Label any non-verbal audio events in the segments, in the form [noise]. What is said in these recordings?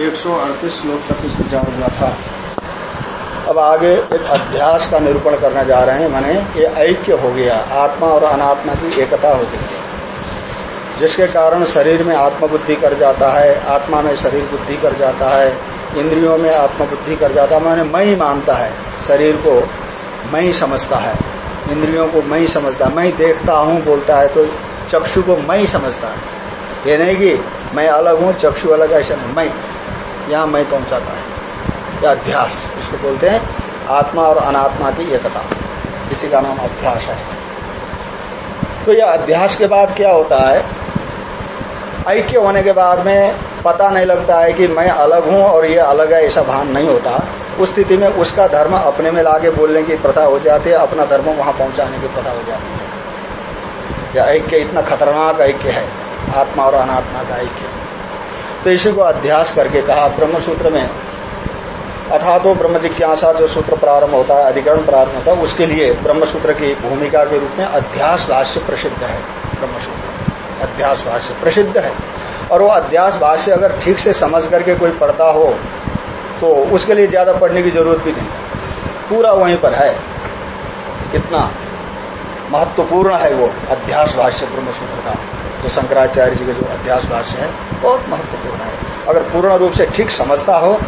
एक सौ अड़तीस श्लोक तक विचार हुआ था। अब आगे एक अध्यास का निरूपण करने जा रहे हैं। माने ये ऐक्य हो गया। आत्मा और अनात्मा की एकता हो गई। जिसके कारण शरीर में आत्मबुद्धि कर जाता है, आत्मा में शरीर बुद्धि कर जाता है, इंद्रियों में आत्मबुद्धि कर जाता है, माने मैं मानता है। शरीर को मैं ही समझता है। इंद्रियों को मैं ही समझता है। मैं देखता हूँ, बोलता है तो चक्षु को मैं ही समझता है। ये नहीं कि मैं अलग हूँ, चक्षु अलग ऐसा नहीं। मैं यहाँ मैं पहुंचाता है यह अध्यास, इसको बोलते हैं आत्मा और अनात्मा की एकता। इसी का नाम अध्यास है। तो यह अध्यास के बाद क्या होता है? ऐक्य होने के बाद में पता नहीं लगता है कि मैं अलग हूँ और ये अलग है, ऐसा भान नहीं होता। उस स्थिति में उसका धर्म अपने में लाके बोलने की प्रथा हो जाती है, अपना धर्म वहाँ पहुँचाने की प्रथा हो जाती है। यह ऐक्य इतना खतरनाक ऐक्य है, आत्मा और अनात्मा का ऐक्य। तो इसी को अध्यास करके कहा ब्रह्म सूत्र में अथा तो ब्रह्म जिज्ञासा जो सूत्र प्रारंभ होता है, अधिकरण प्रारंभ होता है, उसके लिए ब्रह्म सूत्र की भूमिका के रूप में अध्यास भाष्य प्रसिद्ध है ब्रह्म सूत्र अध्यास भाष्य प्रसिद्ध है। और वो अध्यास भाष्य अगर ठीक से समझ करके कोई पढ़ता हो तो उसके लिए ज़्यादा पढ़ने की ज़रूरत भी नहीं। पूरा वहीं पर है। इतना महत्वपूर्ण है वो अध्यास भाष्य ब्रह्म सूत्र का। जो शंकराचार्य जी का जो अध्यास भाष्य है, बहुत महत्वपूर्ण है। अगर पूर्ण रूप से ठीक समझता हो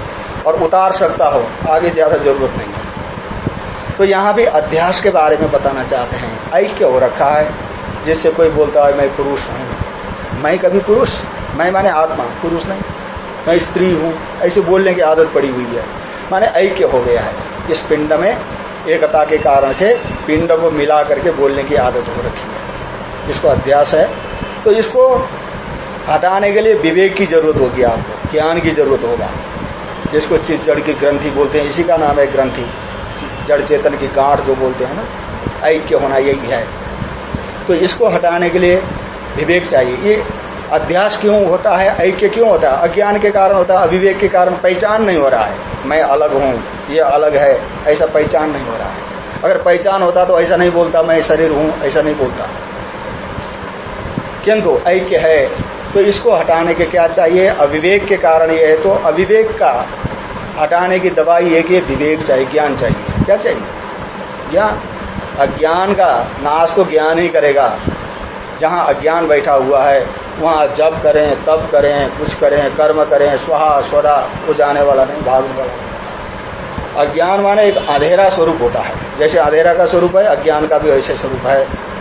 और उतार सकता हो, आगे ज़्यादा ज़रूरत नहीं है। तो यहाँ भी अध्यास के बारे में बताना चाहते हैं। ऐक्य हो रखा है? जिससे कोई बोलता है, मैं पुरुष हूँ। मैं कभी पुरुष? मैं माने आत्मा, पुरुष नहीं। मैं स्त्री हूँ। ऐसे बोलने की आदत पड़ी हुई है। माने ऐक्य हो गया है? इस पिंड में एकता के कारण से पिंड को मिला करके बोलने की आदत हो रखी है। इसको अध्यास है तो इसको हटाने के लिए विवेक की ज़रूरत होगी आपको, ज्ञान की ज़रूरत होगा। जिसको चित जड़ की ग्रंथि बोलते हैं, इसी का नाम है ग्रंथि। जड़ चेतन की गांठ जो बोलते हैं ना, ऐक्य होना यही है। तो इसको हटाने के लिए विवेक चाहिए। ये अध्यास क्यों होता है, ऐक्य क्यों होता है? अज्ञान के कारण होता है, अविवेक के कारण पहचान नहीं हो रहा है। मैं अलग हूँ, ये अलग है, ऐसा पहचान नहीं हो रहा है। अगर पहचान होता तो ऐसा नहीं बोलता, मैं शरीर हूँ, ऐसा नहीं बोलता। किंतु ऐक्य है तो इसको हटाने के क्या चाहिए? अविवेक के कारण ये है तो अविवेक का हटाने की दवाई है कि विवेक चाहिए, ज्ञान चाहिए। क्या चाहिए? ज्ञान अज्ञान का नाश तो ज्ञान ही करेगा। जहाँ अज्ञान बैठा हुआ है, वहाँ जब करें तब करें, कुछ करें, कर्म करें, स्वाहा, स्वरा, वो जाने वाला नहीं, भागने वाला नहीं। अज्ञान माने एक अंधेरा स्वरूप होता है। जैसे अंधेरा का स्वरूप है, अज्ञान का भी ऐसे स्वरूप है।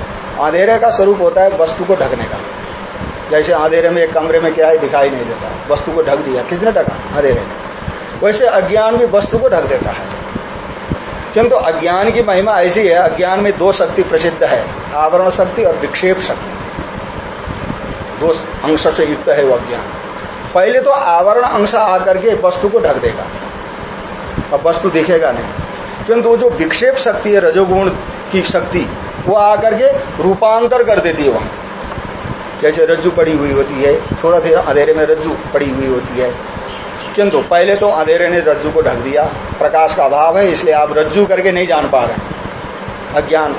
अंधेरे का स्वरूप होता है वस्तु को ढकने का। जैसे अंधेरे में एक कमरे में क्या है दिखाई नहीं देता, वस्तु को ढक दिया, किसने ढका? अंधेरे ने। वैसे अज्ञान भी वस्तु को ढक देता है। किंतु अज्ञान की महिमा ऐसी है, अज्ञान में दो शक्ति प्रसिद्ध है, आवरण शक्ति और विक्षेप शक्ति। दो अंश से युक्त है वो अज्ञान। पहले तो आवरण अंश आकर के वस्तु को ढक देगा, अब वस्तु दिखेगा नहीं। किंतु जो विक्षेप शक्ति है, रजोगुण की शक्ति वो आकर के रूपांतर कर देती है वहाँ। जैसे रज्जू पड़ी हुई होती है, थोड़ा देर अंधेरे में रज्जू पड़ी हुई होती है। किंतु पहले तो अंधेरे ने रज्जू को ढक दिया, प्रकाश का अभाव है, इसलिए आप रज्जू करके नहीं जान पा रहे अज्ञान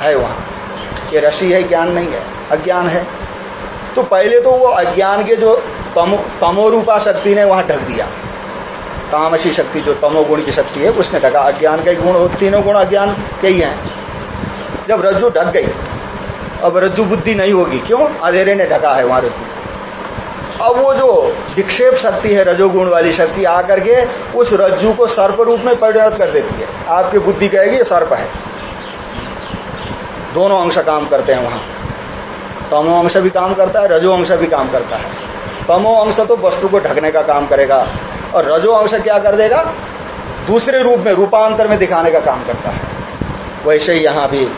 है वहाँ। ये रसी है, ज्ञान नहीं है, अज्ञान है। तो पहले तो वो अज्ञान के जो तमो, तमोरूपा शक्ति ने वहाँ ढक दिया। तामसी शक्ति, जो तमोगुण की शक्ति है, उसने ढका। अज्ञान के गुण, तीनों गुण अज्ञान के ही है। जब रज्जु ढक गई। अब रज्जु बुद्धि नहीं होगी। क्यों? अंधेरे ने ढका है वहाँ रज्जु। अब वो जो विक्षेप शक्ति है, रजोगुण वाली शक्ति आकर के उस रज्जु को सर्प रूप में परिणत कर देती है। आपकी बुद्धि कहेगी सर्प है। दोनों अंश काम करते हैं वहाँ। तमो अंश भी काम करता है, रजो अंश भी काम करता है। तमो अंश तो वस्तु को ढकने का काम करेगा। और रजो अंश क्या कर देगा? दूसरे रूप में, रूपांतर में दिखाने का काम करता है। वैसे ही यहाँ भी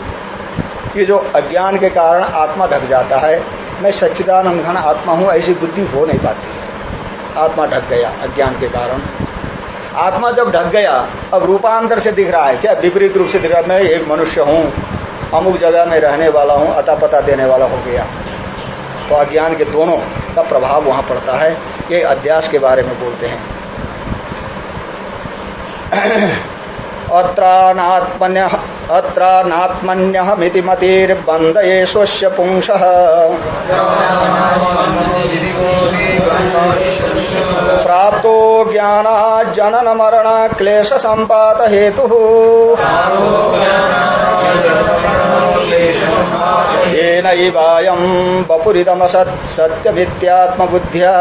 ये जो अज्ञान के कारण आत्मा ढक जाता है, मैं सच्चिदानंद घन आत्मा हूँ, ऐसी बुद्धि हो नहीं पाती है। आत्मा ढक गया अज्ञान के कारण। आत्मा जब ढक गया, अब रूपांतर से दिख रहा है। क्या विपरीत रूप से दिख रहा है? मैं एक मनुष्य हूँ, अमुक जगह में रहने वाला हूँ अता पता देने वाला हो गया। तो अज्ञान के दोनों का प्रभाव वहाँ पड़ता है। ये अध्यास के बारे में बोलते हैं। अत्रानात्मन्य अत्रानात्मन्यहमिति मतिर्बन्धये स्वस्य पुंसः। प्राप्तो ज्ञान येन इवायं बपुरिदमसत् सत्यमित्यात्मबुद्ध्या।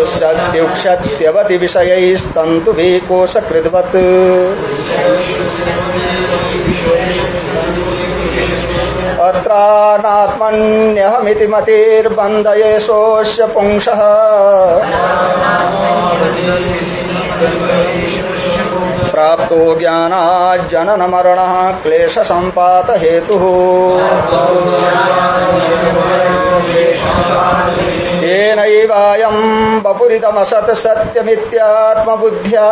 उषत्युक्षत्यवति विषयैस्तन्तुभिः कोशकृद्वत् अत्रानात्मन्यहमिति मतिर्बन्धयेषोऽस्य पुंसः प्राप्तो ज्ञानाज्जनन मरण क्लेश संपात हेतु। येनैवायं बपुरितमसत् सत्यमित्यात्मबुद्ध्या।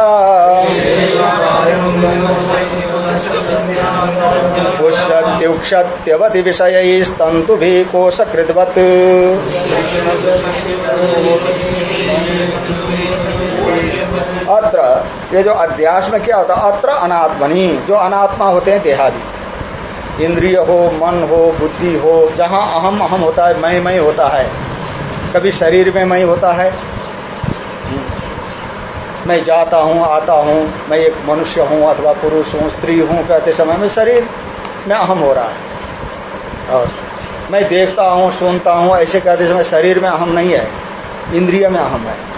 उषत्युक्षत्यवति विषयैस्तन्तुभिः अत्र, ये जो अध्यास में क्या होता अत्र अनात्मनी, जो अनात्मा होते हैं देहादि। इंद्रिय हो, मन हो, बुद्धि हो, जहाँ अहम अहम होता है मैं मैं होता है। कभी शरीर में मैं होता है। मैं जाता हूँ, आता हूँ, मैं एक मनुष्य हूँ अथवा पुरुष हूँ, स्त्री हूँ, कहते समय में शरीर में अहम हो रहा है। और मैं देखता हूँ, सुनता हूँ, ऐसे कहते समय शरीर में अहम नहीं है, इंद्रिय में अहम है।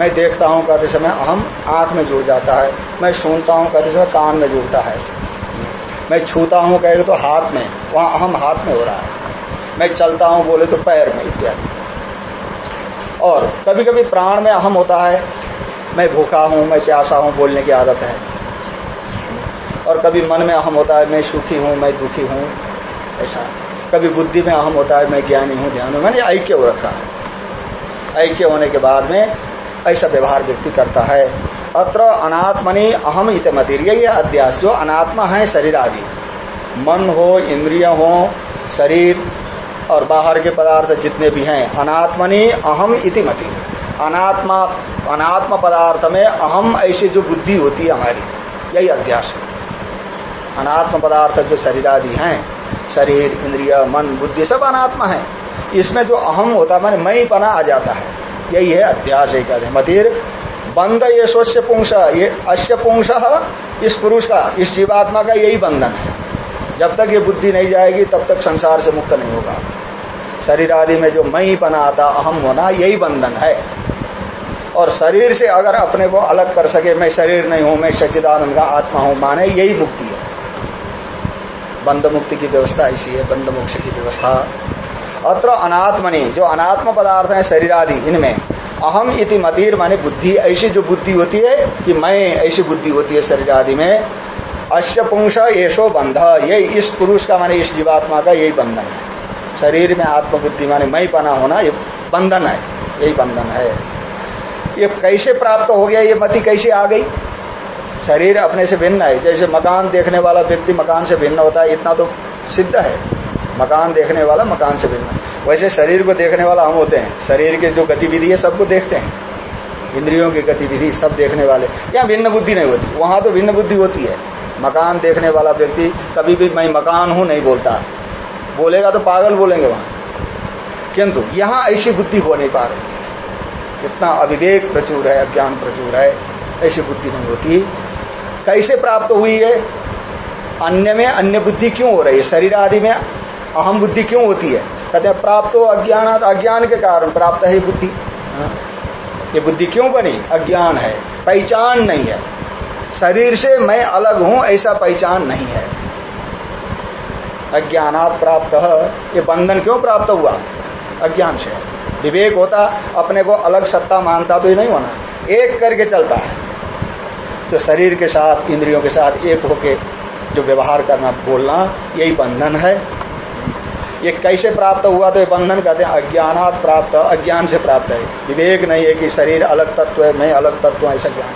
मैं देखता हूँ कहते समय अहम आँख में जुड़ जाता है, मैं सुनता हूँ कहते समय कान में जुड़ता है। मैं छूता हूँ कहेगा तो हाथ में, वहाँ अहम हाथ में हो रहा है। मैं चलता हूँ बोले तो पैर में, इत्यादि। और कभी कभी प्राण में अहम होता है, मैं भूखा हूँ, मैं प्यासा हूँ बोलने की आदत है। और कभी मन में अहम होता है, मैं सुखी हूँ, मैं दुखी हूँ, ऐसा। कभी बुद्धि में अहम होता है, मैं ज्ञानी हूँ, ध्यान हूँ मैंने ऐक्य हो रखा है। ऐक्य होने के बाद में ऐसा व्यवहार व्यक्ति करता है। अत्र अनात्मनि अहम इतमतिर यही अध्यास, जो अनात्मा है शरीर आदि। मन हो, इंद्रिय हो, शरीर और बाहर के पदार्थ जितने भी हैं, अनात्मनि अहम इति मति अनात्मा, अनात्म पदार्थ में अहम ऐसी जो बुद्धि होती है हमारी, यही अध्यास अनात्म पदार्थ जो शरीर आदि हैं, शरीर, इंद्रिय, मन, बुद्धि, सब अनात्मा है। इसमें जो अहम होता है, मैंने मई पना आ जाता है। यही है अध्यास ही कहते मतिर बंध ये स्वस्य पुंस, ये अश्य पुंस इस पुरुष का, इस जीवात्मा का यही बंधन है। जब तक ये बुद्धि नहीं जाएगी, तब तक संसार से मुक्त नहीं होगा। शरीर आदि में जो मई पना आता अहम होना, यही बंधन है। और शरीर से अगर अपने को अलग कर सके, मैं शरीर नहीं हूँ, मैं सच्चिदानंद का आत्मा हूँ, माने यही मुक्ति है। बंद मुक्ति की व्यवस्था ऐसी है बंद मोक्ष की व्यवस्था। अत्र अनात्मनि, जो अनात्म पदार्थ है शरीर आदि इनमें। अहम इति मतीर माने बुद्धि, ऐसी जो बुद्धि होती है कि मैं ऐसी बुद्धि होती है शरीर आदि में अश्य पुंस येषो बंध यही इस पुरुष का माने, इस जीवात्मा का यही बंधन है। शरीर में आत्मबुद्धि माने मई पना होना, ये बंधन है, यही बंधन है। ये कैसे प्राप्त हो गया, ये मति कैसे आ गई? शरीर अपने से भिन्न है, जैसे मकान देखने वाला व्यक्ति मकान से भिन्न होता है, इतना तो सिद्ध है। मकान देखने वाला मकान से भिन्न वैसे शरीर को देखने वाला हम होते हैं। शरीर के जो गतिविधि है, सबको देखते हैं। इंद्रियों की गतिविधि, सब देखने वाले। यहाँ भिन्न बुद्धि नहीं होती। वहाँ तो भिन्न बुद्धि होती है। मकान देखने वाला व्यक्ति, कभी भी मैं मकान हूँ, नहीं बोलता। बोलेगा तो पागल बोलेंगे वहाँ। किंतु यहाँ ऐसी बुद्धि हो नहीं पा रही है। इतना अविवेक प्रचुर है, अज्ञान प्रचुर है, ऐसी बुद्धि नहीं होती। कैसे प्राप्त हुई है? अन्य में अन्य बुद्धि क्यों हो रही है? शरीर आदि में अहम बुद्धि क्यों होती है? कहते हैं, प्राप्त हो अज्ञान अज्ञान के कारण प्राप्त है बुद्धि। हाँ। ये बुद्धि क्यों बनी? अज्ञान है, पहचान नहीं है। शरीर से मैं अलग हूँ, ऐसा पहचान नहीं है। अज्ञानात प्राप्त ये बंधन क्यों प्राप्त हुआ? अज्ञान से। विवेक होता, अपने को अलग सत्ता मानता तो ही नहीं होना। एक करके चलता है। तो शरीर के साथ, इंद्रियों के साथ एक होके जो व्यवहार करना, बोलना, यही बंधन है। ये कैसे प्राप्त हुआ तो ये बंधन कहते हैं, अज्ञानात प्राप्त, अज्ञान से प्राप्त है। विवेक नहीं है कि शरीर अलग तत्व है, मैं अलग तत्व ऐसा ज्ञान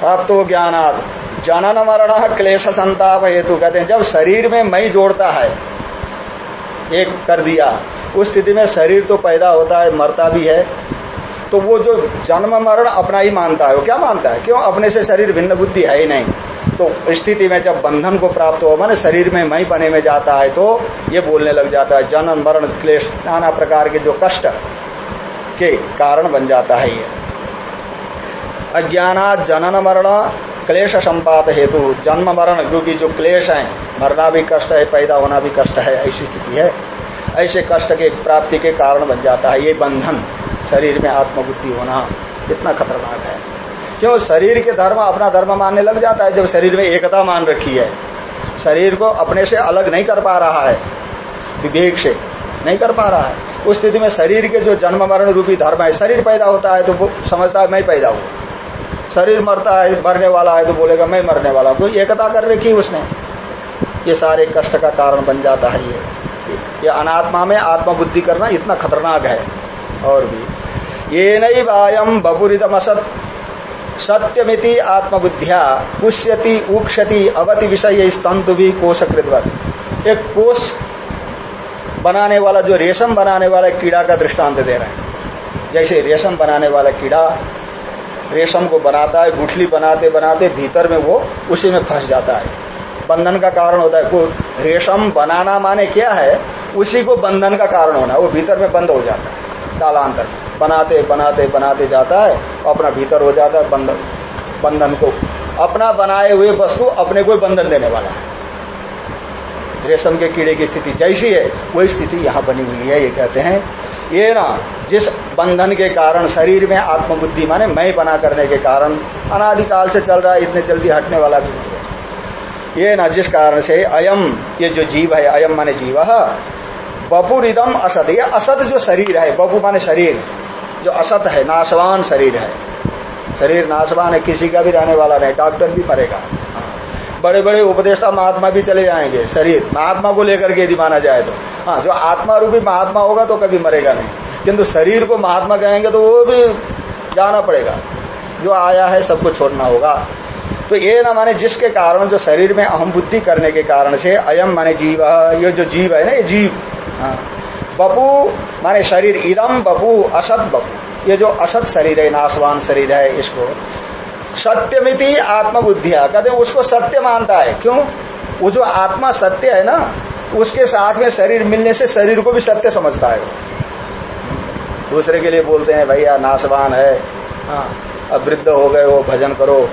प्राप्त हो ज्ञानात, जनन मरण क्लेश संताप हेतु कहते हैं, जब शरीर में मई जोड़ता है, एक कर दिया, उस स्थिति में शरीर तो पैदा होता है, मरता भी है तो वो जो जन्म मरण अपना ही मानता है, वो क्या मानता है? क्यों? अपने से शरीर भिन्न बुद्धि है ही नहीं। तो स्थिति में जब बंधन को प्राप्त हो माने शरीर में मई बने में जाता है तो ये बोलने लग जाता है, जनन, मरण, क्लेश, नाना प्रकार के जो कष्ट के कारण बन जाता है ये। अज्ञाना जनन, मरण, क्लेश संपात हेतु, जन्म, मरण, क्योंकि जो क्लेश है, मरना भी कष्ट है, पैदा होना भी कष्ट है, ऐसी स्थिति है। ऐसे कष्ट के प्राप्ति के कारण बन जाता है ये बंधन, शरीर में आत्मबुद्धि होना, इतना खतरनाक है। क्यों? शरीर के धर्म अपना धर्म मानने लग जाता है, जब शरीर में एकता मान रखी है। शरीर को अपने से अलग नहीं कर पा रहा है, विवेक से नहीं कर पा रहा है। उस स्थिति में शरीर के जो जन्म मरण रूपी धर्म है, शरीर पैदा होता है तो समझता है, मैं पैदा हुआ। शरीर मरता है, मरने वाला है तो बोलेगा, मैं मरने वाला कोई एकता कर रखी उसने? ये सारे कष्ट का कारण बन जाता है ये। ये अनात्मा में आत्मबुद्धि करना इतना खतरनाक है। और भी। ये नहीं वायम बबुरिदम असत सत्यमिति आत्मबुद्धिया, पुष्यति उक्षति अवति विषय स्तंतु भी कोशकृतवत। एक कोष बनाने वाला, जो रेशम बनाने वाला कीड़ा का दृष्टांत दे रहे हैं। जैसे रेशम बनाने वाला कीड़ा रेशम को बनाता है, गुठली बनाते बनाते, भीतर में वो उसी में फंस जाता है। बंधन का कारण होता है रेशम बनाना माने क्या है, उसी को बंधन का कारण होना, वो भीतर में बंद हो जाता है, कालांतर बनाते बनाते बनाते जाता है अपना भीतर हो जाता है बंधन बंधन को। अपना बनाए हुए वस्तु अपने को बंधन देने वाला है। रेशम के कीड़े की स्थिति जैसी है, वही स्थिति यहाँ बनी हुई है, ये कहते हैं। ये ना, जिस बंधन के कारण शरीर में आत्मबुद्धि माने मैं बना करने के कारण, अनादिकाल से चल रहा है, इतने जल्दी हटने वाला भी नहीं है। ये ना, जिस कारण से अयम, ये जो जीव है, अयम माने जीव, बपुरिदम असत ये असत जो शरीर है, बपू माने शरीर। जो असत है, नाशवान शरीर है। शरीर नाशवान है, किसी का भी रहने वाला नहीं, डॉक्टर भी मरेगा। बड़े बड़े उपदेष्टा महात्मा भी चले जाएँगे, शरीर। महात्मा को लेकर के यदि माना जाए तो। हाँ जो आत्मा रूपी महात्मा होगा तो कभी मरेगा नहीं। किंतु शरीर को महात्मा कहेंगे तो वो भी जाना पड़ेगा। जो आया है, सबको छोड़ना होगा। तो ये ना माने जिसके कारण, जो शरीर में अहम बुद्धि करने के कारण से अयम माने जीव, ये जो जीव है ना, ये जीव। हाँ। बपू माने शरीर इदम बपू असत बपू ये जो असत शरीर है नाशवान शरीर है इसको। सत्यमिति आत्मबुद्धिया। कहते उसको सत्य मानता है। क्यों? वो जो आत्मा सत्य है ना उसके साथ में शरीर मिलने से शरीर को भी सत्य समझता है। दूसरे के लिए बोलते हैं भैया नाशवान है। हाँ। अब वृद्ध हो गए वो भजन करो।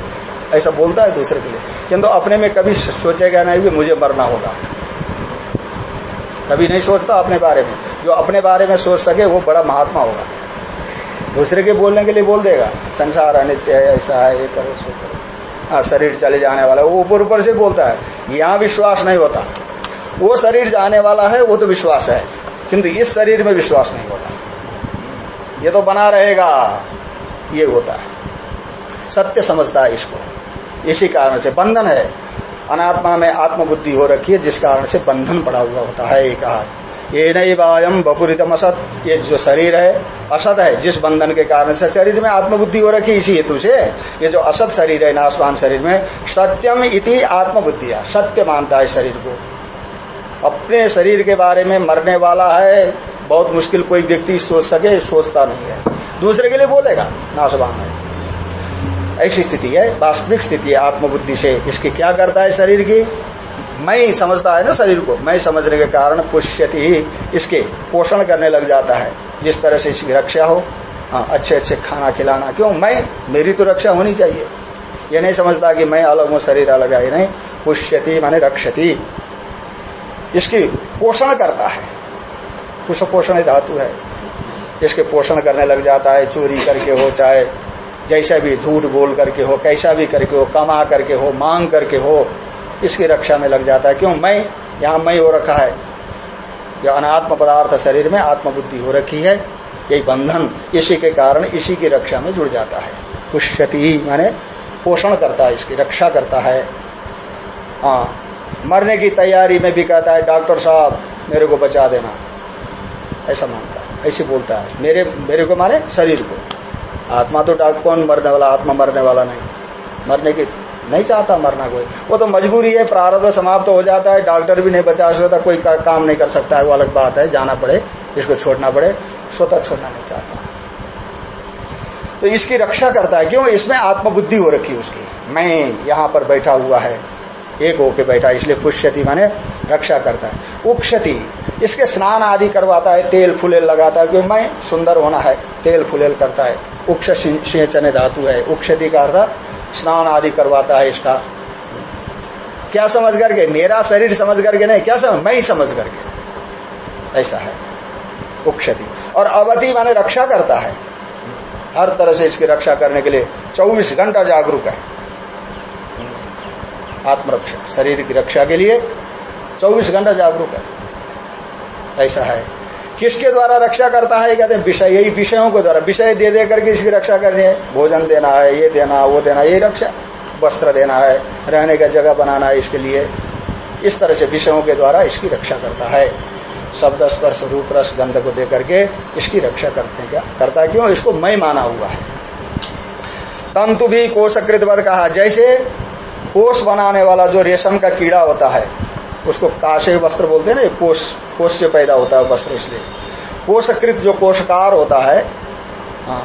ऐसा बोलता है दूसरे के लिए। किंतु अपने में कभी सोचेगा नहीं कि मुझे मरना होगा। कभी नहीं सोचता अपने बारे में। जो अपने बारे में सोच सके, वो बड़ा महात्मा होगा। दूसरे के बोलने के लिए बोल देगा, संसार अनित्य है, ऐसा है, ये करो, सो करो। हाँ शरीर चले जाने वाला, वो ऊपर ऊपर से बोलता है, यहाँ विश्वास नहीं होता। वो शरीर जाने वाला है, वो तो विश्वास है। किंतु इस शरीर में विश्वास नहीं होता। ये तो बना रहेगा, ये होता है। सत्य समझता है इसको। इसी कारण से बंधन है। अनात्मा में आत्मबुद्धि हो रखी है, जिस कारण से बंधन पड़ा हुआ होता है, एक ये नहीं वायम बपुरितम असत, ये जो शरीर है, असत है, जिस बंधन के कारण से शरीर में आत्मबुद्धि हो रखी इसी हेतु से ये जो असत शरीर है, नाशवान शरीर में, सत्यम इति आत्मबुद्धि है सत्य मानता है शरीर को। अपने शरीर के बारे में मरने वाला है, बहुत मुश्किल कोई व्यक्ति सोच सके, सोचता नहीं है। दूसरे के लिए बोलेगा, नाशवान है। ऐसी स्थिति है, वास्तविक स्थिति है आत्मबुद्धि से। इसकी क्या करता है शरीर की? मैं समझता है ना शरीर को। मैं समझने के कारण पुष्यति ही इसके पोषण करने लग जाता है। जिस तरह से इसकी रक्षा हो हाँ अच्छे अच्छे खाना खिलाना। क्यों? मैं, मेरी तो रक्षा होनी चाहिए। ये नहीं समझता कि मैं अलग हूँ, शरीर अलग है। नहीं, पुष्यति माने रक्षति। इसकी पोषण करता है। पुष्प पोषण धातु है। इसके पोषण करने लग जाता है, चोरी करके हो, चाहे जैसा भी झूठ बोल करके हो, कैसा भी करके हो, कमा करके हो, मांग करके हो, इसकी रक्षा में लग जाता है। क्यों? मैं, यहाँ मैं हो रखा है। यह अनात्म पदार्थ शरीर में आत्मबुद्धि हो रखी है। यही बंधन इसी के कारण इसी की रक्षा में जुड़ जाता है। पुष्यति माने पोषण करता है, इसकी रक्षा करता है। हाँ मरने की तैयारी में भी कहता है, डॉक्टर साहब, मेरे को बचा देना। ऐसा मानता है, ऐसे बोलता है। मेरे मेरे को माने शरीर को। आत्मा तो डॉक्टर कौन मरने वाला? आत्मा मरने वाला नहीं। मरने की नहीं चाहता मरना कोई। वो तो मजबूरी है प्रारब्ध समाप्त तो हो जाता है डॉक्टर भी नहीं बचा सकता कोई का, काम नहीं कर सकता है वो अलग बात है जाना पड़े इसको छोड़ना पड़े स्वतः छोड़ना नहीं चाहता। तो इसकी रक्षा करता है क्यों? इसमें आत्मबुद्धि हो रखी उसकी। मैं यहाँ पर बैठा हुआ है एक होके बैठा इसलिए पुष्यति माने रक्षा करता है। उक्षति इसके स्नान आदि करवाता है, तेल फुलेल लगाता है, क्योंकि मैं सुंदर होना है, तेल फुलेल करता है। उक्ष सिंचन धातु है, उक्षति का अर्थ स्नान आदि करवाता है इसका। क्या समझ करके? मेरा शरीर समझ करके नहीं, क्या समझ? मैं ही समझ करके। ऐसा है, उक्षति। और अवधि माने रक्षा करता है। हर तरह से इसकी रक्षा करने के लिए 24 घंटा जागरूक है। आत्मरक्षा, शरीर की रक्षा के लिए 24 घंटा जागरूक है। ऐसा है। किसके द्वारा रक्षा करता है? कहते हैं विषय, यही विषयों के द्वारा। विषय दे दे करके इसकी रक्षा करनी है। भोजन देना है, ये देना, वो देना, यही रक्षा। वस्त्र देना है, रहने का जगह बनाना है इसके लिए। इस तरह से विषयों के द्वारा इसकी रक्षा करता है। शब्द, स्पर्श, रूप, रस, गंध को दे करके इसकी रक्षा करते क्या? करता है क्यों? इसको मैं माना हुआ है। तंतु भी कोशकृत कहा। जैसे कोष बनाने वाला जो रेशम का कीड़ा होता है उसको काशे वस्त्र बोलते हैं ना कोष कोष से पैदा होता है वस्त्र इसलिए। कोषकृत जो कोषकार होता है हाँ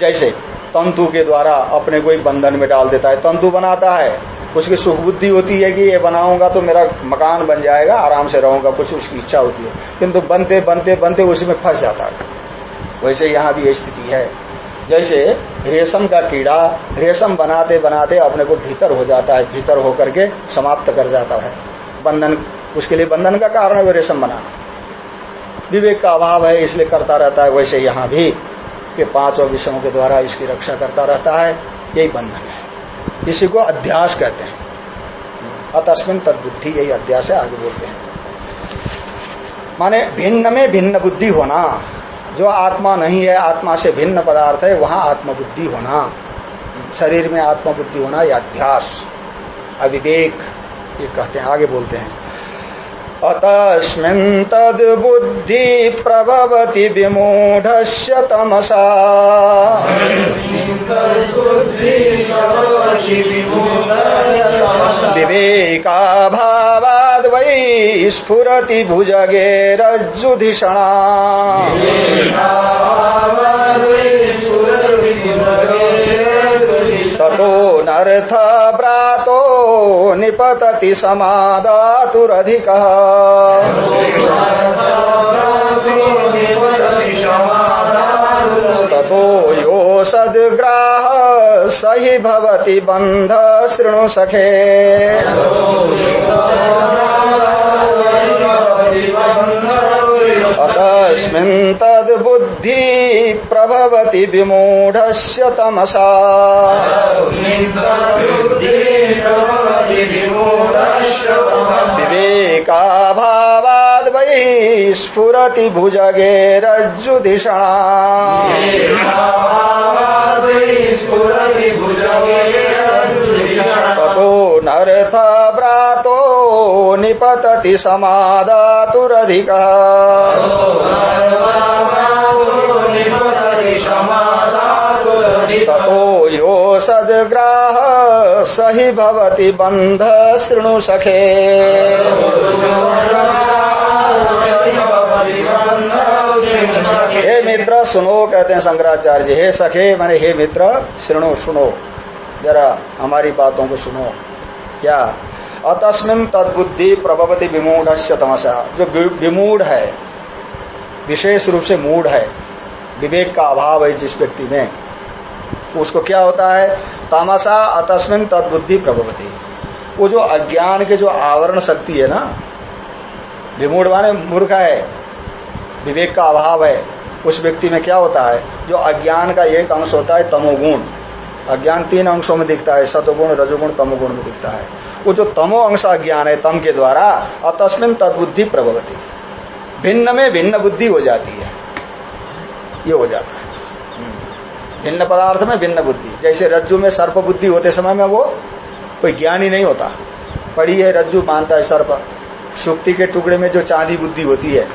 जैसे तंतु के द्वारा अपने को बंधन में डाल देता है, तंतु बनाता है, उसकी सुख बुद्धि होती है कि ये बनाऊँगा तो मेरा मकान बन जाएगा, आराम से रहूँगा, कुछ उसकी इच्छा होती है। किंतु बनते बनते बनते उसी में फंस जाता है। वैसे यहाँ भी ये स्थिति है। जैसे रेशम का कीड़ा रेशम बनाते बनाते अपने को भीतर हो जाता है, भीतर होकर के समाप्त कर जाता है। बंधन, उसके लिए बंधन का कारण है वो रेशम बनाना विवेक का अभाव है, इसलिए करता रहता है, वैसे यहाँ भी ये पाँचों विषयों के द्वारा इसकी रक्षा करता रहता है, यही बंधन है। इसी को अध्यास कहते हैं। अतस्मिन तदबुद्धि यही अध्यास है, आगे बोलते हैं। माने भिन्न में भिन्न बुद्धि होना, जो आत्मा नहीं है, आत्मा से भिन्न पदार्थ है, वहाँ आत्मबुद्धि होना, शरीर में आत्मबुद्धि होना या अध्यास। अविवेक ये कहते हैं, आगे बोलते हैं। अतस्मिन् तद्बुद्धि प्रभवति विमूढस्य तमसा। विवेकाभावाद् वै स्फुरति भुजगे रज्जुधिषणा। ततो नर्थ व्रातो निपतति समादातुरधिकः। ततो यो सद्ग्राह सहि भवति बन्ध शृणु सखे। अतस्मिन् प्रभवति विमूढस्य तमसा। वै स्फुरति भुजगे रज्जुधिषणा ततो नर्थ व्रातो निपतति समादातुरधिकः ततो यो सद्ग्राह सहि भवति बन्ध शृणु सखे। मित्र, सुनो, कहते हैं शंकराचार्य हे सखे, माने, हे मित्र शृणु सुनो, जरा हमारी बातों को सुनो। क्या? अतस्मिन तदबुद्धि प्रभवती विमूढ़ तमसा। जो विमूढ़ है, विशेष रूप से मूढ़ है, विवेक का अभाव है जिस व्यक्ति में, उसको क्या होता है? तमसा, अतस्मिन तदबुद्धि प्रभवती। वो जो अज्ञान के जो आवरण शक्ति है ना विमूढ़ माने मूर्ख है, विवेक का अभाव है उस व्यक्ति में क्या होता है? जो अज्ञान का एक अंश होता है, तमोगुण। अज्ञान तीन अंशों में दिखता है सतोगुण रजोगुण, तमोगुण में दिखता है। वो जो तमो अंश अज्ञान है, तम के द्वारा अतस्मिन तदबुद्धि प्रभवती। भिन्न में भिन्न बुद्धि हो जाती है। ये हो जाता है। भिन्न पदार्थ में भिन्न बुद्धि। जैसे रज्जु में सर्प बुद्धि होते समय में वो कोई ज्ञानी नहीं होता। पड़ी है, रज्जु मानता है सर्प। सुक्ति के टुकड़े में जो चांदी बुद्धि होती है,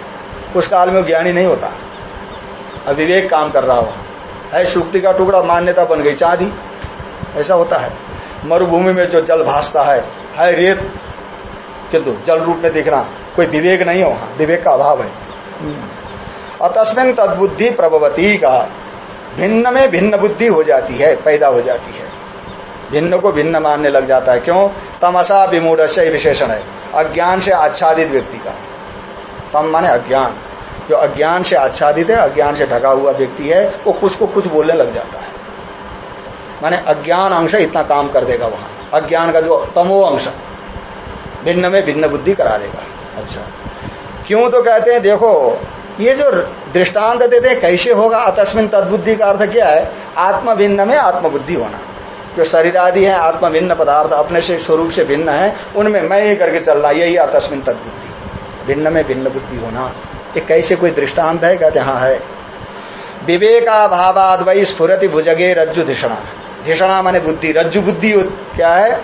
उस काल में ज्ञानी नहीं होता। अविवेक काम कर रहा हो है सुक्ति का टुकड़ा मान्यता बन गई चांदी। ऐसा होता है। मरुभूमि में जो जल भासता है है रेत, किंतु जल रूप में देखना कोई विवेक नहीं हो वहाँ। विवेक का अभाव है। अतस्मिन तदबुद्धि प्रभवती का। भिन्न में भिन्न बुद्धि हो जाती है, पैदा हो जाती है। भिन्न को भिन्न मानने लग जाता है। क्यों? तमसा विमूढ़ विशेषण है। अज्ञान से आच्छादित व्यक्ति का। तम माने अज्ञान। जो अज्ञान से आच्छादित है, अज्ञान से ढका हुआ व्यक्ति है, वो कुछ को कुछ बोलने लग जाता है। माने अज्ञान अंश इतना काम कर देगा वहाँ। अज्ञान का जो तमो अंश, भिन्न में भिन्न बुद्धि करा देगा। अच्छा। क्यों तो कहते हैं, देखो, ये जो दृष्टांत देते हैं, कैसे होगा, अतस्मिन तदबुद्धि का अर्थ क्या है? आत्म भिन्न में आत्मबुद्धि होना। जो शरीर आदि है, आत्म भिन्न पदार्थ अपने से, स्वरूप से भिन्न है, उनमें मैं ही करके चल रहा, यही अतस्मिन तदबुद्धि। भिन्न में भिन्न बुद्धि होना। ये कैसे कोई दृष्टांत है? कहते हाँ है। विवेका भावाद वही स्फुरति भुजगे रज्जु धिषणा। धिषणा माने बुद्धि। रज्जु बुद्धि क्या है?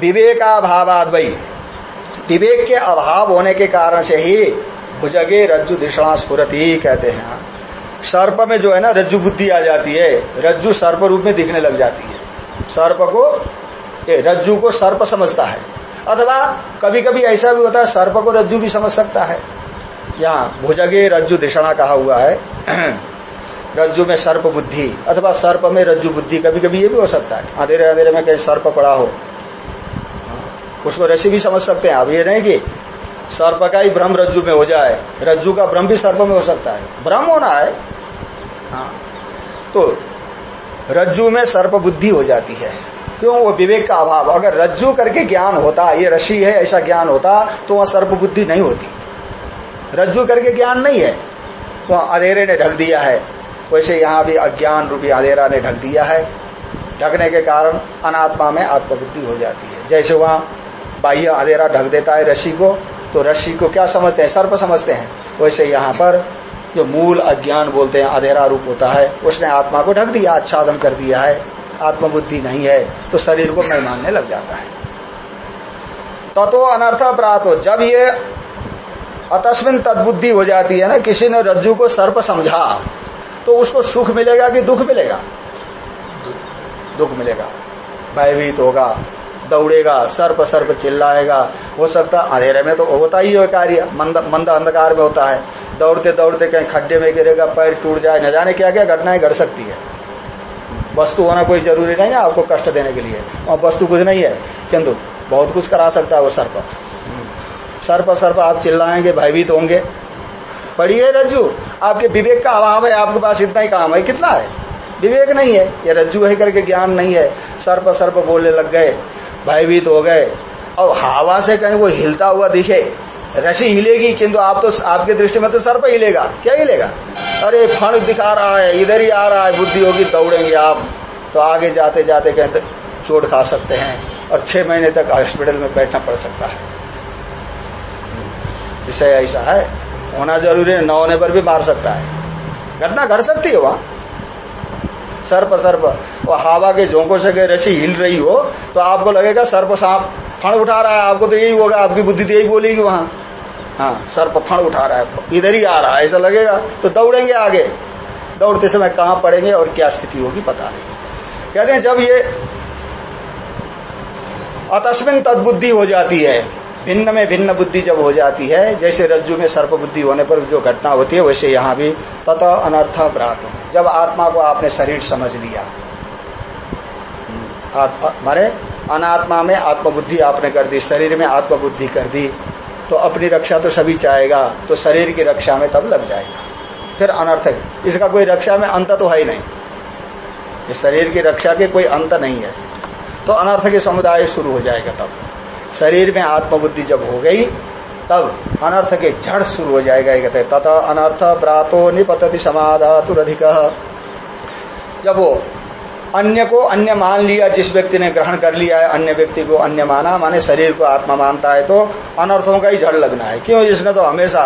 विवेका भावाद वही विवेक के अभाव होने के कारण से ही भुजगे रज्जु धिषणा स्फुरति कहते हैं। सर्प में जो है ना, रज्जु बुद्धि आ जाती है। रज्जु सर्प रूप में दिखने लग जाती है। सर्प को रज्जु को सर्प समझता है। अथवा कभी कभी ऐसा भी होता है, सर्प को रज्जु भी समझ सकता है। यहाँ भुजगे रज्जु धिषणा कहा हुआ है, [clears throat] रज्जु में सर्प बुद्धि, अथवा सर्प में रज्जु बुद्धि कभी कभी ये भी हो सकता है। अंधेरे अंधेरे में कहीं सर्प पड़ा हो। उसको रसी भी समझ सकते हैं। अब ये नहीं कि सर्प का ही भ्रम रज्जु में हो जाए। रज्जु का भ्रम भी सर्प में हो सकता है। भ्रम होना है। हाँ तो रज्जु में सर्प बुद्धि हो जाती है। क्यों? वो विवेक का अभाव। अगर रज्जु करके ज्ञान होता, ये रशी है, ऐसा ज्ञान होता तो वह सर्प बुद्धि नहीं होती। रज्जु करके ज्ञान नहीं है। वह अंधेरे ने ढक दिया है। वैसे यहाँ भी अज्ञान रूपी अंधेरा ने ढक दिया है। ढकने के कारण अनात्मा में आत्मबुद्धि हो जाती है। जैसे वहाँ बाह्य अंधेरा ढक देता है रस्सी को तो रस्सी को क्या समझते हैं? सर्प समझते हैं। वैसे यहाँ पर जो मूल अज्ञान बोलते हैं, अधेरा रूप होता है, उसने आत्मा को ढक दिया, आच्छादन कर दिया है। आत्मबुद्धि नहीं है तो शरीर को मैं मानने लग जाता है। तत्व तो अनर्थ प्राप्त हो। जब ये अतस्विन तदबुद्धि हो जाती है ना, किसी ने रज्जु को सर्प समझा तो उसको सुख मिलेगा कि दुख मिलेगा? दुख मिलेगा। भयभीत होगा, दौड़ेगा, सर्प सर्प चिल्लाएगा, हो सकता अंधेरे में तो होता ही है कार्य, मंद मंद अंधकार में होता है। दौड़ते दौड़ते कहीं खड्डे में गिरेगा, पैर टूट जाए, न जाने क्या क्या घटनाएँ घट सकती है। वस्तु होना कोई ज़रूरी नहीं है आपको कष्ट देने के लिए। वहाँ वस्तु कुछ नहीं है। किंतु बहुत कुछ करा सकता है वो सर्प। सर्प सर्प, आप चिल्लाएँगे, भयभीत होंगे। पढ़िए रज्जु, आपके विवेक का अभाव है, आपके पास इतना ही काम है। कितना है? विवेक नहीं है। ये रज्जु है करके ज्ञान नहीं है। सर्प सर्प बोलने लग गए, भयभीत हो गए। और हवा से कहीं वो हिलता हुआ दिखे। रसी हिलेगी, किंतु आप तो आपके दृष्टि में तो सर्प हिलेगा। क्या हिलेगा? अरे, फण दिखा रहा है, इधर ही आ रहा है। बुद्धि होगी, दौड़ेंगे आप। तो आगे जाते जाते कहते, चोट खा सकते हैं। और छह महीने तक हॉस्पिटल में बैठना पड़ सकता है। विषय ऐसा है। होना ज़रूरी है, न होने पर भी मार सकता है। घटना घट सकती है वहाँ। सर्प सर्प। वो हवा के झोंकों से रसी हिल रही हो तो आपको लगेगा सर्प सांप फण उठा रहा है। आपको तो यही होगा, आपकी बुद्धि तो यही बोलेगी वहाँ। हाँ सर्प फण उठा रहा है। इधर ही आ रहा है, ऐसा लगेगा। तो दौड़ेंगे आगे। दौड़ते समय कहाँ पड़ेंगे और क्या स्थिति होगी पता नहीं। कहते हैं, जब ये अतस्मिन तदबुद्धि हो जाती है भिन्न में भिन्न बुद्धि जब हो जाती है, जैसे रज्जु में सर्प बुद्धि होने पर जो घटना होती है, वैसे यहाँ भी तथा अनर्थ प्राप्त जब आत्मा को आपने शरीर समझ लिया मारे अनात्मा में आत्मबुद्धि आपने कर दी, शरीर में आत्मबुद्धि कर दी तो अपनी रक्षा तो सभी चाहेगा तो शरीर की रक्षा में तब लग जाएगा। फिर अनर्थ इसका कोई रक्षा में अंत तो है ही नहीं। शरीर की रक्षा के कोई अंत नहीं है। तो अनर्थ के समुदाय शुरू हो जाएगा तब। शरीर में आत्मबुद्धि जब हो गई, तब अनर्थ के जड़ शुरू हो जाएगा कहते तथा अनर्थ प्रातो निपतति समाधातुरधिक। जब वो अन्य को अन्य मान लिया, जिस व्यक्ति ने ग्रहण कर लिया है, अन्य व्यक्ति को अन्य माना, माने शरीर को आत्मा मानता है तो अनर्थों का ही जड़ लगना है। क्यों? इसने तो हमेशा,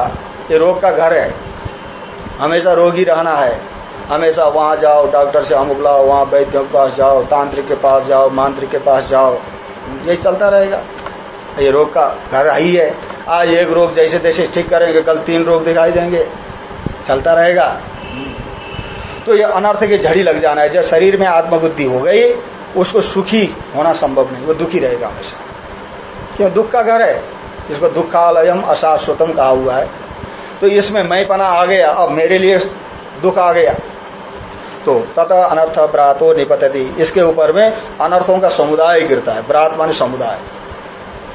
ये रोग का घर है। हमेशा रोगी रहना है। हमेशा वहाँ जाओ, डॉक्टर से अमुक लाओ, वहाँ वैद्य के पास जाओ, तांत्रिक के पास जाओ, मांत्रिक के पास जाओ। यही चलता रहेगा। ये रोग का घर ही है। आज एक रोग जैसे तैसे ठीक करेंगे, कल तीन रोग दिखाई देंगे। चलता रहेगा। तो ये अनर्थ की झड़ी लग जाना है। जब शरीर में आत्मबुद्धि हो गई, उसको सुखी होना संभव नहीं, वो दुखी रहेगा हमेशा। क्यों? दुख का घर है। इसको दुखालयम अशाश्वतम कहा हुआ है। तो इसमें मैं पना आ गया, अब मेरे लिए दुख आ गया। तो तथा अनर्थ ब्रातो निपतति। इसके ऊपर में अनर्थों का समुदाय गिरता है। ब्रात माने समुदाय।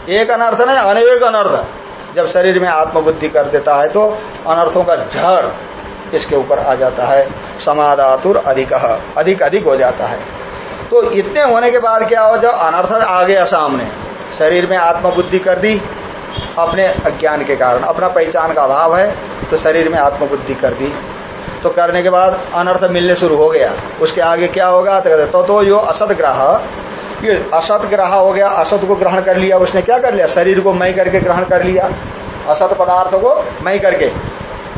एक अनर्थ नहीं अनेक अनर्थ। जब शरीर में आत्मबुद्धि कर देता है तो अनर्थों का झड़ इसके ऊपर आ जाता है। समादातुर अधिक अधिक अधिक हो जाता है। तो इतने होने के बाद क्या हो जब अनर्थ आ गया सामने। शरीर में आत्मबुद्धि कर दी अपने अज्ञान के कारण अपना पहचान का अभाव है तो शरीर में आत्मबुद्धि कर दी। तो करने के बाद अनर्थ मिलने शुरू हो गया। उसके आगे क्या होगा तो तो, तो जो असत ग्राह ये असत ग्राह हो गया असत को ग्रहण कर लिया उसने क्या कर लिया? शरीर को मई करके ग्रहण कर लिया। असत पदार्थ को मई करके।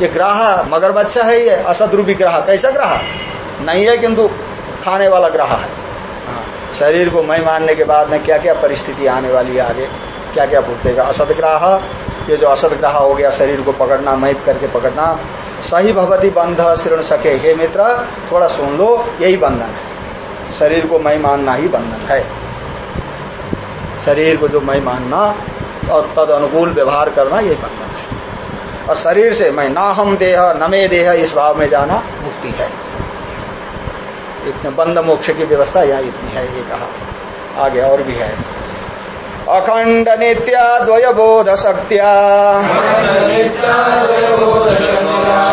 ये ग्राह मगर बच्चा है ये असत रूपी ग्राह। कैसा ग्राह? नहीं है किंतु खाने वाला ग्राह है। हाँ, शरीर को मई मानने के बाद में क्या क्या परिस्थिति आने वाली है आगे? क्या क्या भुगतेगा असदग्राह ये जो असदग्राह हो गया शरीर को पकड़ना मैप करके पकड़ना सही भगवती बंध श्रण सके हे मित्र थोड़ा सुन लो यही बंधन है। शरीर को मैं मानना ही बंधन है। शरीर को जो मैं मानना और तद अनुकूल व्यवहार करना यही बंधन है। और शरीर से मैं ना हम देह, न मे देह, इस भाव में जाना मुक्ति है। इतने बंद मोक्ष की व्यवस्था यहाँ इतनी है, ये कहा। आगे और भी है। अखंड नित्याद्वयबोध शक्त्या।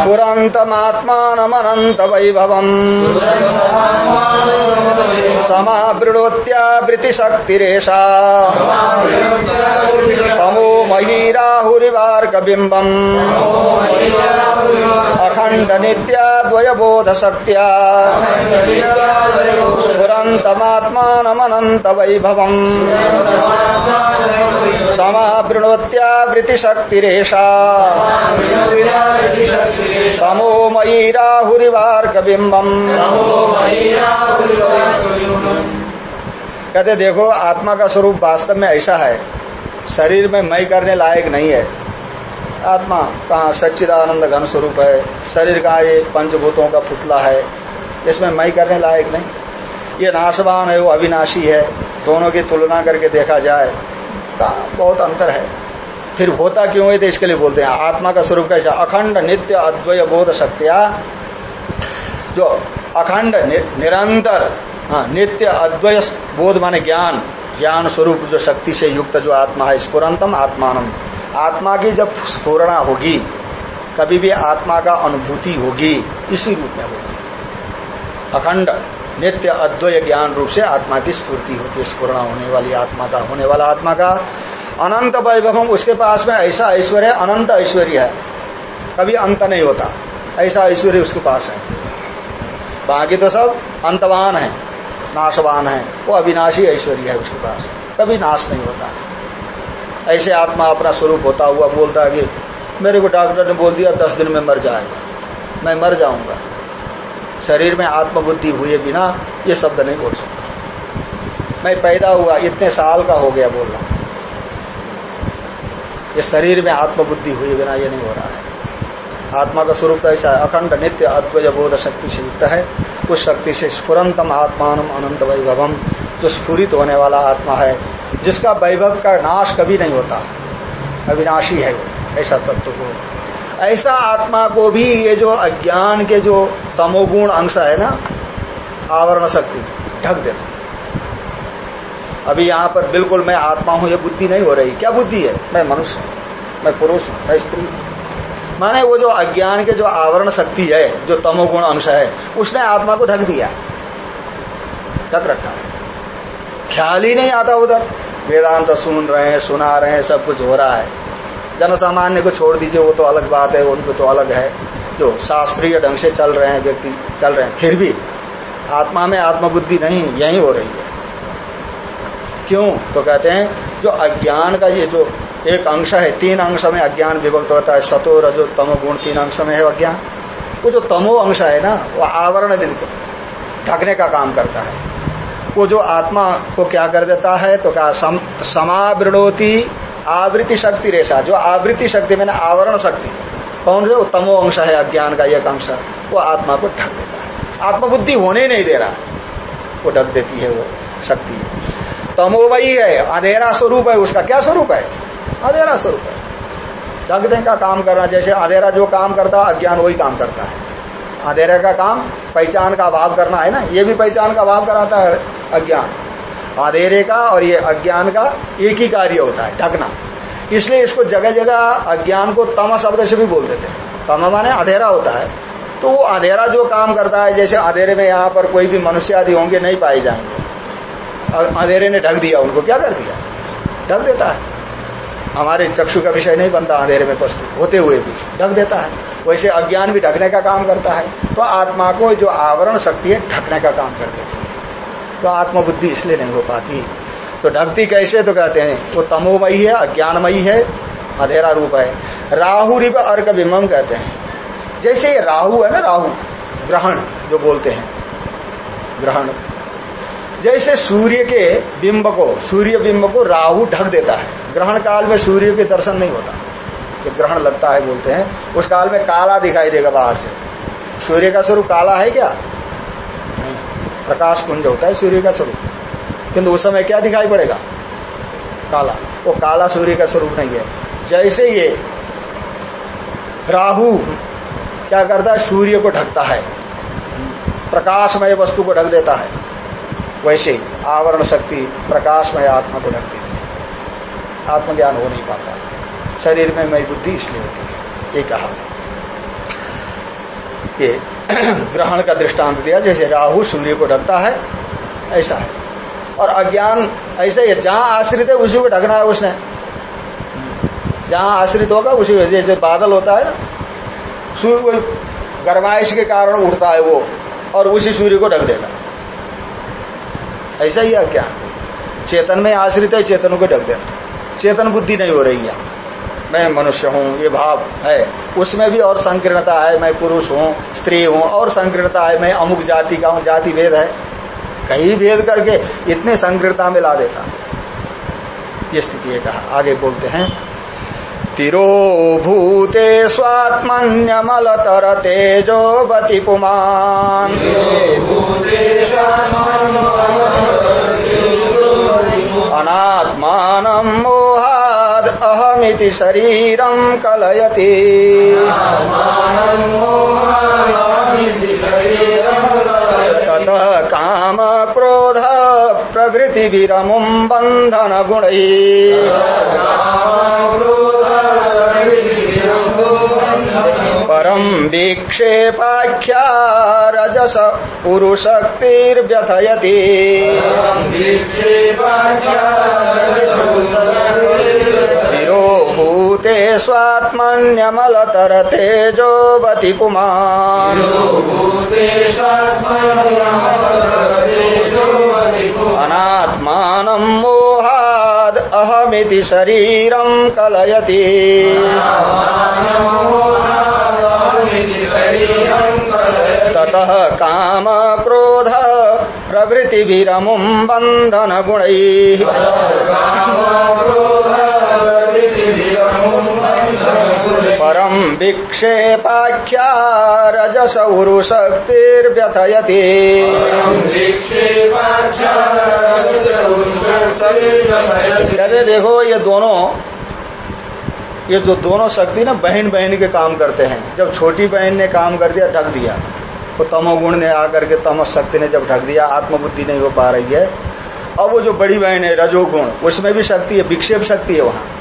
स्फुरन्तमात्मानमनन्त वैभवम् समावृणोत्यावृतिशक्तिरेषा तमो मयी राहुरिवार्कबिम्बम् अखण्ड नित्याद्वयबोध शक्त्या स्फुरन्तमात्मानमनन्त वैभवम् समावृणोत्यावृतिशक्तिरेषा तमो मयी राहुरिवार्कबिम्बम् कहते देखो, आत्मा का स्वरूप वास्तव में ऐसा है, शरीर में मई करने लायक नहीं है। आत्मा कहा सच्चिदानंद घन स्वरूप है, शरीर का ये पंचभूतों का पुतला है, इसमें मई करने लायक नहीं। ये नाशवान है, वो अविनाशी है, दोनों की तुलना करके देखा जाए तो बहुत अंतर है। फिर होता क्यों है तो इसके लिए बोलते हैं, आत्मा का स्वरूप कैसा? अखंड नित्य अद्वय बोध शक्तिया, जो अखंड निरंतर हाँ, नित्य अद्वय बोध माने ज्ञान। ज्ञान स्वरूप जो शक्ति से युक्त जो आत्मा है स्फुरंतम आत्मानम। आत्मा की जब स्फूर्णा होगी कभी भी आत्मा का अनुभूति होगी इसी रूप में होगी। अखंड नित्य अद्वय ज्ञान रूप से आत्मा की स्फूर्ति होती है स्फूर्णा होने वाली आत्मा का होने वाला आत्मा का। अनंत वैभव उसके पास में ऐसा ऐश्वर्य अनंत ऐश्वर्य है। कभी अंत नहीं होता। ऐसा ऐश्वर्य उसके पास है। बाकी तो सब अंतवान है। नाशवान है। वो अविनाशी ऐश्वर्य है उसके पास। कभी नाश नहीं होता। ऐसे आत्मा अपना स्वरूप होता हुआ बोलता है कि, मेरे को डॉक्टर ने बोल दिया, दस दिन में मर जाएगा मैं मर जाऊँगा। शरीर में आत्मबुद्धि हुए बिना ये शब्द नहीं बोल सकता। मैं पैदा हुआ, इतने साल का हो गया बोल रहा ये शरीर में आत्मबुद्धि हुए बिना ये नहीं हो रहा है। आत्मा का स्वरूप तो ऐसा अखंड नित्य अद्वय बोध शक्ति से है। उस शक्ति से स्फुरंतम आत्मान अनंत वैभवम, जो स्फुरित होने वाला आत्मा है, जिसका वैभव का नाश कभी नहीं होता। अविनाशी है वो, ऐसा तत्व को। ऐसा आत्मा को भी ये जो अज्ञान के जो तमोगुण अंश है ना, आवरण शक्ति, ढक देता अभी यहाँ पर बिल्कुल मैं आत्मा हूँ, ये बुद्धि नहीं हो रही। क्या बुद्धि है? मैं मनुष्य मैं पुरुष मैं स्त्री माने वो जो अज्ञान के जो आवरण शक्ति है, जो तमोगुण अंश है, उसने आत्मा को ढक दिया। ढक रखा। ख्याल ही नहीं आता उधर। वेदांत सुन रहे हैं, सुना रहे हैं, सब कुछ हो रहा है। जन सामान्य को छोड़ दीजिए, वो तो अलग बात है, उनको तो अलग है। जो शास्त्रीय ढंग से चल रहे हैं, व्यक्ति चल रहे हैं, फिर भी आत्मा में आत्मबुद्धि नहीं, यही हो रही है। क्यों? तो कहते हैं, जो अज्ञान का ये जो एक अंश है तीन अंश में अज्ञान विभक्त होता है सतो रजो तमो गुण तीन अंश में है अज्ञान वो जो तमो अंश है ना वो आवरण ढकने का काम करता है। वो जो आत्मा को क्या कर देता है तो क्या सम, समावृणोती आवृत्ति शक्ति रेशा जो आवृत्ति शक्ति मैंने आवरण शक्ति कौन से तमो अंश है अज्ञान का एक अंश वो आत्मा को ढक देता है। आत्मबुद्धि होने ही नहीं दे रहा। वो ढक देती है वो शक्ति। तमोमयी है अंधेरा स्वरूप है उसका क्या स्वरूप है? अंधेरा स्वरूप है। ढक का काम करना, जैसे अधेरा जो काम करता है, अज्ञान वही काम करता है। अंधेरे का काम पहचान का अभाव करना है ना, ये भी पहचान का अभाव कराता है अज्ञान। अधेरे का और ये अज्ञान का एक ही कार्य होता है, ढकना। इसलिए इसको जगह जगह अज्ञान को तम शब्द से भी बोल देते हैं। तम माने अंधेरा होता है। तो वो अंधेरा जो काम करता है, जैसे अंधेरे में यहाँ पर कोई भी मनुष्य आदि होंगे, नहीं पाए जाएँगे। और अंधेरे ने ढक दिया, उनको क्या कर दिया? ढक देता है। हमारे चक्षु का विषय नहीं बनता अंधेरे में वस्तु होते हुए भी, ढक देता है। वैसे अज्ञान भी ढकने का काम करता है। तो आत्मा को जो आवरण शक्ति है, ढकने का काम कर देती है। तो आत्मबुद्धि इसलिए नहीं हो पाती। तो ढकती कैसे तो कहते हैं, वो तो तमोमयी है, अज्ञानमयी है, अधेरा रूप है। राहु रिप अर्क बिम्बम कहते हैं। जैसे ये राहु है ना, राहु, ग्रहण, जो बोलते हैं, ग्रहण। जैसे सूर्य के बिंब को, सूर्य बिंब को राहु ढक देता है। ग्रहण काल में सूर्य के दर्शन नहीं होता। जब ग्रहण लगता है बोलते हैं, उस काल में काला दिखाई देगा बाहर से। सूर्य का स्वरूप काला है क्या? प्रकाश पुंज होता है सूर्य का स्वरूप। किंतु उस समय क्या दिखाई पड़ेगा? काला। वो काला सूर्य का स्वरूप नहीं है। जैसे ये राहु क्या करता है? सूर्य को ढकता है। प्रकाशमय वस्तु को ढक देता है। वैसे आवरण शक्ति प्रकाशमय आत्मा को ढक देती है। आत्मज्ञान हो नहीं पाता। शरीर में मई बुद्धि इसलिए होती है। ये कहा। ये [clears throat] ग्रहण का दृष्टांत दिया, जैसे राहु सूर्य को ढकता है, ऐसा है। और अज्ञान ऐसे ही जहाँ आश्रित है, उसी को ढकना है उसने। जहाँ आश्रित होगा, उसी जैसे बादल होता है ना, सूर्य गर्माइश के कारण उठता है वो, और उसी सूर्य को ढक देगा। ऐसा ही है क्या? चेतन में आश्रित है, चेतन को ढक देना चेतन बुद्धि नहीं हो रही है। मैं मनुष्य हूँ, ये भाव है। उसमें भी और संकीर्णता है, मैं पुरुष हूँ, स्त्री हूँ, और संकीर्णता है, मैं अमुक जाति का हूँ, जाति भेद है। कहीं भेद करके इतने संकीर्णता में ला देता। ये स्थिति है कहा, आगे बोलते हैं। तिरोभूते स्वात्मन्यमलतर तेजोवति पुमान् अनात्मानं मोहाद् अहमिति शरीरं कलयति। ततः काम क्रोध प्रभृतिभिरमुं बन्धनगुणैः। परं विक्षेपाख्या रजस पुरुशक्तिर्व्यथयति तिरोभूते स्वात्मन्यमलतर तेजोवति पुमान्। अनात्मानं मोहाद् अहमिति शरीरं कलयति। ततः काम क्रोध प्रभृतिभिरमुं बन्धनगुणैः। परं विक्षेपाख्या रजस उरुशक्तिर्व्यथयति कहते देखो, ये दोनों, ये जो दोनों शक्ति ना बहन बहन के काम करते हैं। जब छोटी बहन ने काम कर दिया, ढक दिया। तो तमोगुण ने आकर के तमस शक्ति ने जब ढक दिया, आत्मबुद्धि नहीं हो पा रही है। अब वो जो बड़ी बहन है, रजोगुण, उसमें भी शक्ति है, विक्षेप शक्ति है वहाँ।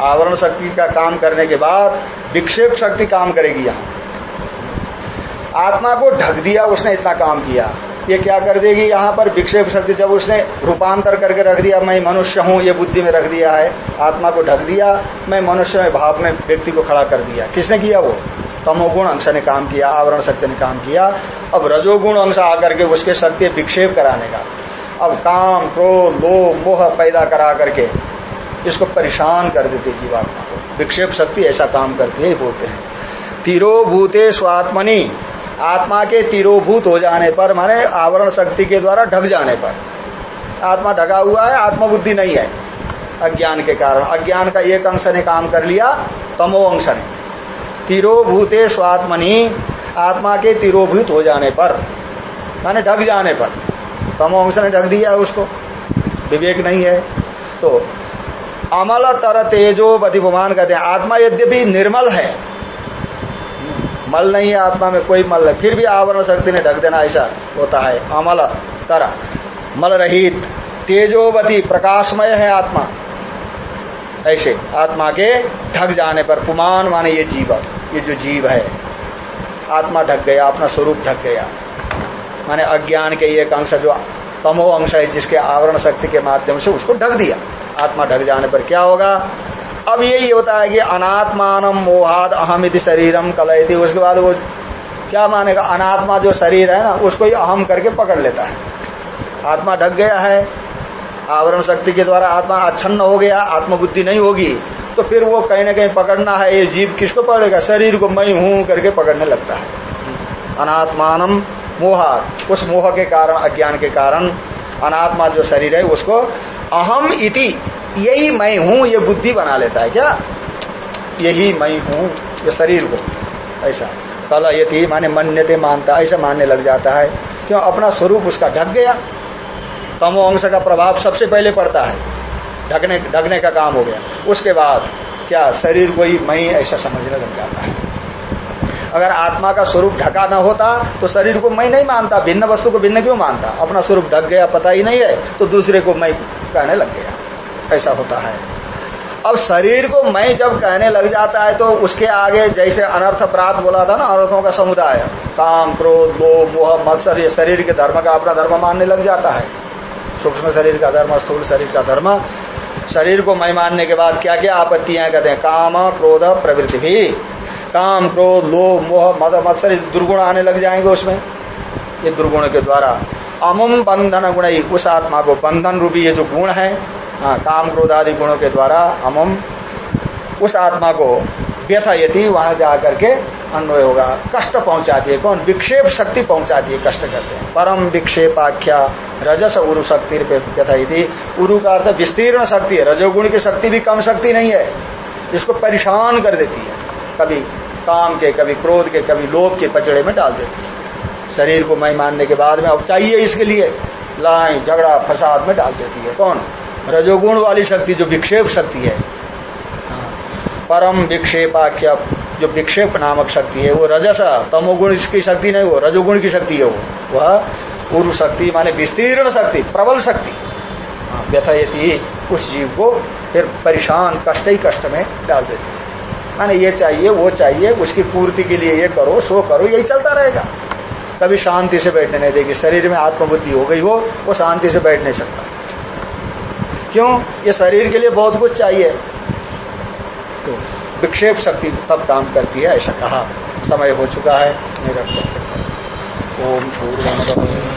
आवरण शक्ति का काम करने के बाद विक्षेप शक्ति काम करेगी यहाँ। आत्मा को ढक दिया, उसने इतना काम किया। ये क्या कर देगी? यहाँ पर विक्षेप शक्ति जब उसने रूपांतर करके रख दिया, मैं मनुष्य हूँ, ये बुद्धि में रख दिया है, आत्मा को ढक दिया, मैं मनुष्य में भाव में व्यक्ति को खड़ा कर दिया। किसने किया वो? तमोगुण अंश ने काम किया, आवरण शक्ति ने काम किया। अब रजोगुण अंश आकर के उसके शक्ति विक्षेप कराने का। अब काम, क्रोध, लोभ, मोह पैदा करा करके इसको परेशान कर देती जीवात्मा को। विक्षेप शक्ति ऐसा काम करती है बोलते हैं। तिरोभूते स्वात्मनि। आत्मा के तिरोभूत हो जाने पर, माने आवरण शक्ति के द्वारा ढक जाने पर। आत्मा ढका हुआ है, आत्मबुद्धि नहीं है। अज्ञान के कारण। अज्ञान का एक अंश ने काम कर लिया, तमो अंश ने। तिरोभूते स्वात्मनि। आत्मा के तिरोभूत हो जाने पर, माने ढक जाने पर। तमो अंश ने ढक दिया उसको। विवेक नहीं है। तो अमल तर तेजो बधिभुमान कहते हैं, आत्मा यद्यपि निर्मल है। मल नहीं है आत्मा में, कोई मल नहीं। फिर भी आवरण शक्ति ने ढक देना, ऐसा होता है। अमल तरह मल रहित तेजोवती, प्रकाशमय है आत्मा। ऐसे, आत्मा के ढक जाने पर पुमान माने ये जीव, ये जो जीव है। आत्मा ढक गया, अपना स्वरूप ढक गया। माने अज्ञान के एक अंश जो तमो अंश है, जिसके आवरण शक्ति के माध्यम से उसको ढक दिया। आत्मा ढक जाने पर क्या होगा? अब यही होता है कि अनात्मान मोहाद अहम इति शरीरम कलयती। उसके बाद वो क्या मानेगा? अनात्मा जो शरीर है ना, उसको ही अहम करके पकड़ लेता है। आत्मा ढक गया है। आवरण शक्ति के द्वारा आत्मा अच्छन्न हो गया, आत्मबुद्धि नहीं होगी तो फिर वो कहीं ना कहीं पकड़ना है। ये जीव किसको पकड़ेगा? शरीर को मैं हूँ करके पकड़ने लगता है। अनात्मानम मोहात उस मोह के कारण, अज्ञान के कारण अनात्मा जो शरीर है, उसको अहम इति। यही मैं हूँ, ये बुद्धि बना लेता है क्या? यही मैं हूँ, ये शरीर को। ऐसा। कला यति माने मन्यते मानता, ऐसा मानने लग जाता है। क्यों? अपना स्वरूप उसका ढक गया। तमो अंश का प्रभाव सबसे पहले पड़ता है। ढकने ढकने का काम हो गया। उसके बाद क्या? शरीर को ही मैं ऐसा समझने लग जाता है। अगर आत्मा का स्वरूप ढका ना होता तो शरीर को मैं नहीं मानता, भिन्न वस्तु को भिन्न क्यों मानता? अपना स्वरूप ढक गया, पता ही नहीं है तो दूसरे को मैं कहने लग गया। ऐसा होता है। अब शरीर को मैं जब कहने लग जाता है तो उसके आगे जैसे अनर्थ प्राप्त बोला था ना, अनर्थों का समुदाय, काम, क्रोध लोभ मोह मत्सर ये शरीर के धर्म का अपना धर्म मानने लग जाता है। सूक्ष्म शरीर का धर्म, स्थूल शरीर का धर्म। शरीर को मैं मानने के बाद क्या क्या आपत्तियाँ कहते हैं? काम, क्रोध, प्रवृत्ति भी। काम, क्रोध, लोभ, मोह, मद मत्सर दुर्गुण आने लग जाएँगे उसमें। ये दुर्गुण के द्वारा अमुम बंधन गुण, उस आत्मा को बंधन रूपी ये जो गुण है हाँ काम, क्रोध आदि गुणों के द्वारा अमुम उस आत्मा को व्यथा यति वहाँ जाकर के अन्वय होगा। कष्ट पहुंचाती है कौन? विक्षेप शक्ति पहुंचाती है, कष्ट करते हैं। परम विक्षेपाख्या रजस उरु शक्ति व्यथा उरु का अर्थ विस्तीर्ण शक्ति है। रजोगुण की शक्ति भी कम शक्ति नहीं है। इसको परेशान कर देती है। कभी काम के कभी क्रोध के कभी लोभ के पचड़े में डाल देती है। शरीर को मैं मानने के बाद में अब चाहिए इसके लिए। लाइन झगड़ा फसाद में डाल देती है। कौन? रजोगुण वाली शक्ति जो विक्षेप शक्ति है। परम विक्षेपाख्या जो विक्षेप नामक शक्ति है वो रजस तमोगुण की शक्ति नहीं वो रजोगुण की शक्ति है वो। वह पूर्व शक्ति माने विस्तीर्ण शक्ति प्रबल शक्ति। हाँ, व्यथयती उस जीव को फिर परेशान कष्ट ही कष्ट में डाल देती है। माने ये चाहिए, वो चाहिए, उसकी पूर्ति के लिए ये करो, सो करो, यही चलता रहेगा। कभी शांति से बैठने नहीं देगी। शरीर में आत्मबुद्धि हो गई हो, वो शांति से बैठ नहीं सकता। क्यों? ये शरीर के लिए बहुत कुछ चाहिए। तो विक्षेप शक्ति तब काम करती है, ऐसा कहा। समय हो चुका है, मेरा ओम पूर्व